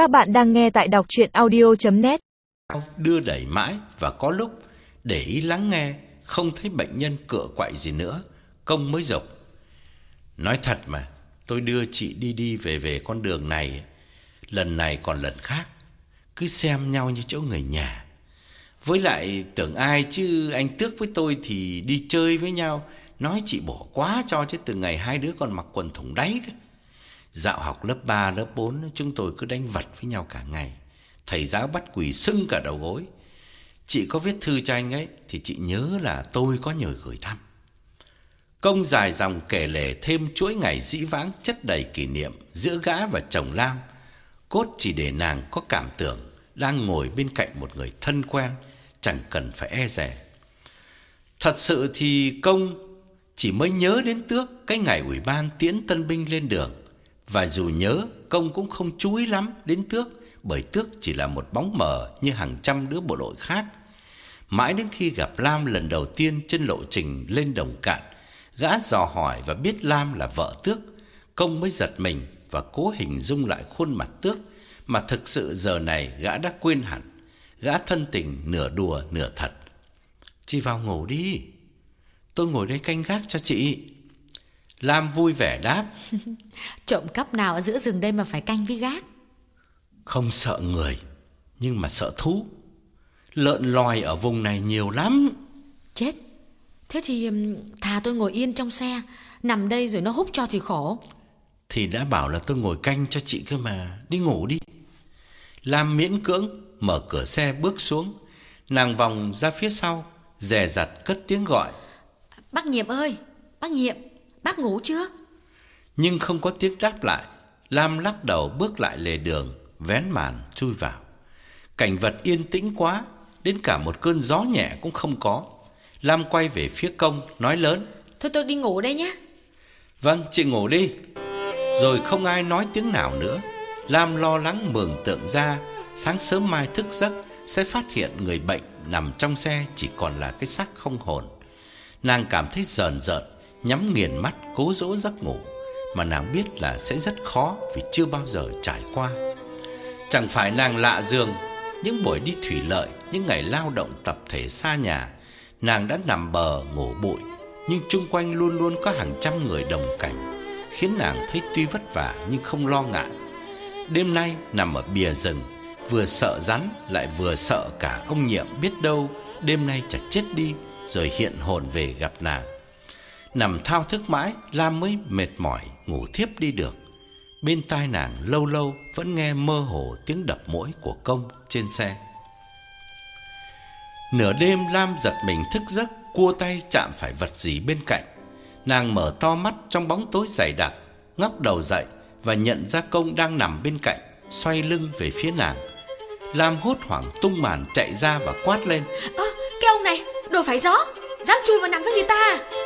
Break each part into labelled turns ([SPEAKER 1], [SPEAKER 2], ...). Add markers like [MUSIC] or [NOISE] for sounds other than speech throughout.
[SPEAKER 1] Các bạn đang nghe tại đọc chuyện audio.net
[SPEAKER 2] Đưa đẩy mãi và có lúc để ý lắng nghe, Không thấy bệnh nhân cựa quậy gì nữa, Công mới rộng. Nói thật mà, Tôi đưa chị đi đi về về con đường này, Lần này còn lần khác Cứ xem nhau như chỗ người nhà Với lại tưởng ai chứ, anh Tước với tôi thì đi chơi với nhau Nói chị bỏ quá cho chứ, từ ngày hai đứa còn mặc quần thủng đáy cơ. Dạo học lớp 3, lớp 4 chúng tôi cứ đánh vật với nhau cả ngày. Thầy giáo bắt quỳ sưng cả đầu gối. Chị có viết thư cho anh ấy thì chị nhớ là tôi có nhờ gửi thăm. Công dài dòng kể lể thêm chuỗi ngày dĩ vãng chất đầy kỷ niệm giữa gã và chồng Lam. Cốt chỉ để nàng có cảm tưởng đang ngồi bên cạnh một người thân quen, chẳng cần phải e dè. Thật sự thì công chỉ mới nhớ đến Tước cái ngày ủy ban tiễn tân binh lên đường. Và dù nhớ, công cũng không chú ý lắm đến Tước, bởi Tước chỉ là một bóng mờ như hàng trăm đứa bộ đội khác. Mãi đến khi gặp Lam lần đầu tiên trên lộ trình lên đồng cạn, gã dò hỏi và biết Lam là vợ Tước, công mới giật mình và cố hình dung lại khuôn mặt Tước, mà thực sự giờ này gã đã quên hẳn. Gã thân tình nửa đùa nửa thật. Chị vào ngủ đi. Tôi ngồi đây canh gác cho chị. Lam vui vẻ đáp. [LAUGHS]
[SPEAKER 3] Trộm cắp nào ở giữa rừng đây mà phải canh với gác?
[SPEAKER 2] Không sợ người, nhưng mà sợ thú. Lợn lòi ở vùng này nhiều lắm.
[SPEAKER 3] Chết. Thế thì thà tôi ngồi yên trong xe, nằm đây rồi nó hút cho thì khổ.
[SPEAKER 2] Thì đã bảo là tôi ngồi canh cho chị cơ mà, đi ngủ đi. Lam miễn cưỡng mở cửa xe bước xuống, nàng vòng ra phía sau, dè dặt cất tiếng gọi.
[SPEAKER 3] Bác Nhiệm ơi, bác Nhiệm, bác ngủ chưa?
[SPEAKER 2] Nhưng không có tiếng đáp lại, Lam lắc đầu bước lại lề đường, vén màn chui vào. Cảnh vật yên tĩnh quá, đến cả một cơn gió nhẹ cũng không có. Lam quay về phía công, nói lớn.
[SPEAKER 3] Thôi tôi đi ngủ đây nhé.
[SPEAKER 2] Vâng, chị ngủ đi. Rồi không ai nói tiếng nào nữa. Lam lo lắng mường tượng ra, sáng sớm mai thức giấc sẽ phát hiện người bệnh nằm trong xe chỉ còn là cái xác không hồn. Nàng cảm thấy rờn rợn, nhắm nghiền mắt cố dỗ giấc ngủ, mà nàng biết là sẽ rất khó vì chưa bao giờ trải qua. Chẳng phải nàng lạ giường, những buổi đi thủy lợi, những ngày lao động tập thể xa nhà, nàng đã nằm bờ ngủ bụi, nhưng chung quanh luôn luôn có hàng trăm người đồng cảnh, khiến nàng thấy tuy vất vả nhưng không lo ngại. Đêm nay nằm ở bìa rừng, vừa sợ rắn lại vừa sợ cả ông nhiệm biết đâu đêm nay chả chết đi rồi hiện hồn về gặp nàng. Nằm thao thức mãi, Lam mới mệt mỏi ngủ thiếp đi được. Bên tai nàng lâu lâu vẫn nghe mơ hồ tiếng đập mũi của công trên xe. Nửa đêm Lam giật mình thức giấc, cua tay chạm phải vật gì bên cạnh. Nàng mở to mắt trong bóng tối dày đặc, ngóc đầu dậy và nhận ra công đang nằm bên cạnh, xoay lưng về phía nàng. Lam hốt hoảng tung màn chạy ra và quát lên.
[SPEAKER 3] Ơ, cái ông này, đồ phải gió, dám chui vào nằm với người ta à?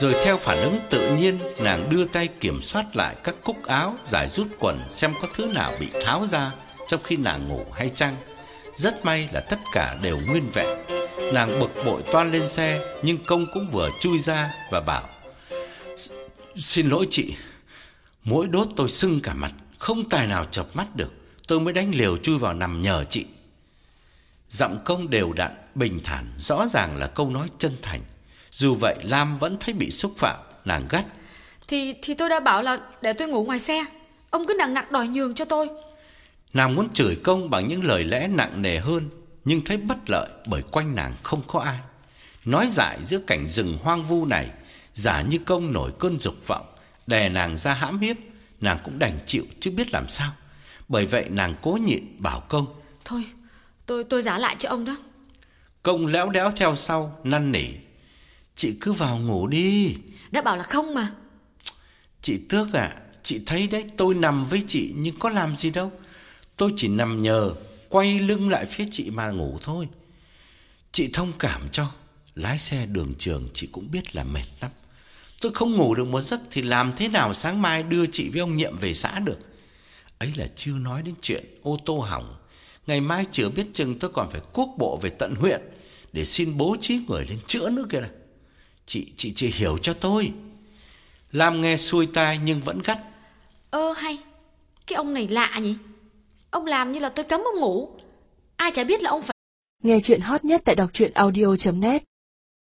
[SPEAKER 2] Rồi theo phản ứng tự nhiên, nàng đưa tay kiểm soát lại các cúc áo, giải rút quần xem có thứ nào bị tháo ra trong khi nàng ngủ hay chăng. Rất may là tất cả đều nguyên vẹn. Nàng bực bội toan lên xe, nhưng công cũng vừa chui ra và bảo: "Xin lỗi chị, mỗi đốt tôi sưng cả mặt, không tài nào chợp mắt được, tôi mới đánh liều chui vào nằm nhờ chị." Giọng công đều đặn, bình thản, rõ ràng là câu nói chân thành. Dù vậy Lam vẫn thấy bị xúc phạm, nàng gắt.
[SPEAKER 3] Thì thì tôi đã bảo là để tôi ngủ ngoài xe Ông cứ nặng nặng đòi nhường cho tôi
[SPEAKER 2] Nàng muốn chửi công bằng những lời lẽ nặng nề hơn, nhưng thấy bất lợi bởi quanh nàng không có ai. Nói dại giữa cảnh rừng hoang vu này, giả như công nổi cơn dục vọng, đè nàng ra hãm hiếp, nàng cũng đành chịu chứ biết làm sao. Bởi vậy nàng cố nhịn bảo công.
[SPEAKER 3] Thôi, tôi tôi giả lại cho ông đó
[SPEAKER 2] Công léo đéo theo sau, năn nỉ. Chị cứ vào ngủ đi.
[SPEAKER 3] Đã bảo là không mà
[SPEAKER 2] Chị Tước à, chị thấy đấy, tôi nằm với chị nhưng có làm gì đâu. Tôi chỉ nằm nhờ, quay lưng lại phía chị mà ngủ thôi. Chị thông cảm cho, lái xe đường trường chị cũng biết là mệt lắm. Tôi không ngủ được một giấc thì làm thế nào sáng mai đưa chị với ông nhiệm về xã được. Ấy là chưa nói đến chuyện ô tô hỏng. Ngày mai chưa biết chừng tôi còn phải quốc bộ về tận huyện để xin bố trí người lên chữa nữa kìa. Chị chị chị hiểu cho tôi. Lam nghe xuôi tai nhưng vẫn gắt.
[SPEAKER 3] Ơ hay Cái ông này lạ nhỉ Ông làm như là tôi cấm ông ngủ Ai chả biết là ông phải
[SPEAKER 4] Nghe chuyện hot nhất tại đọc truyện audio.net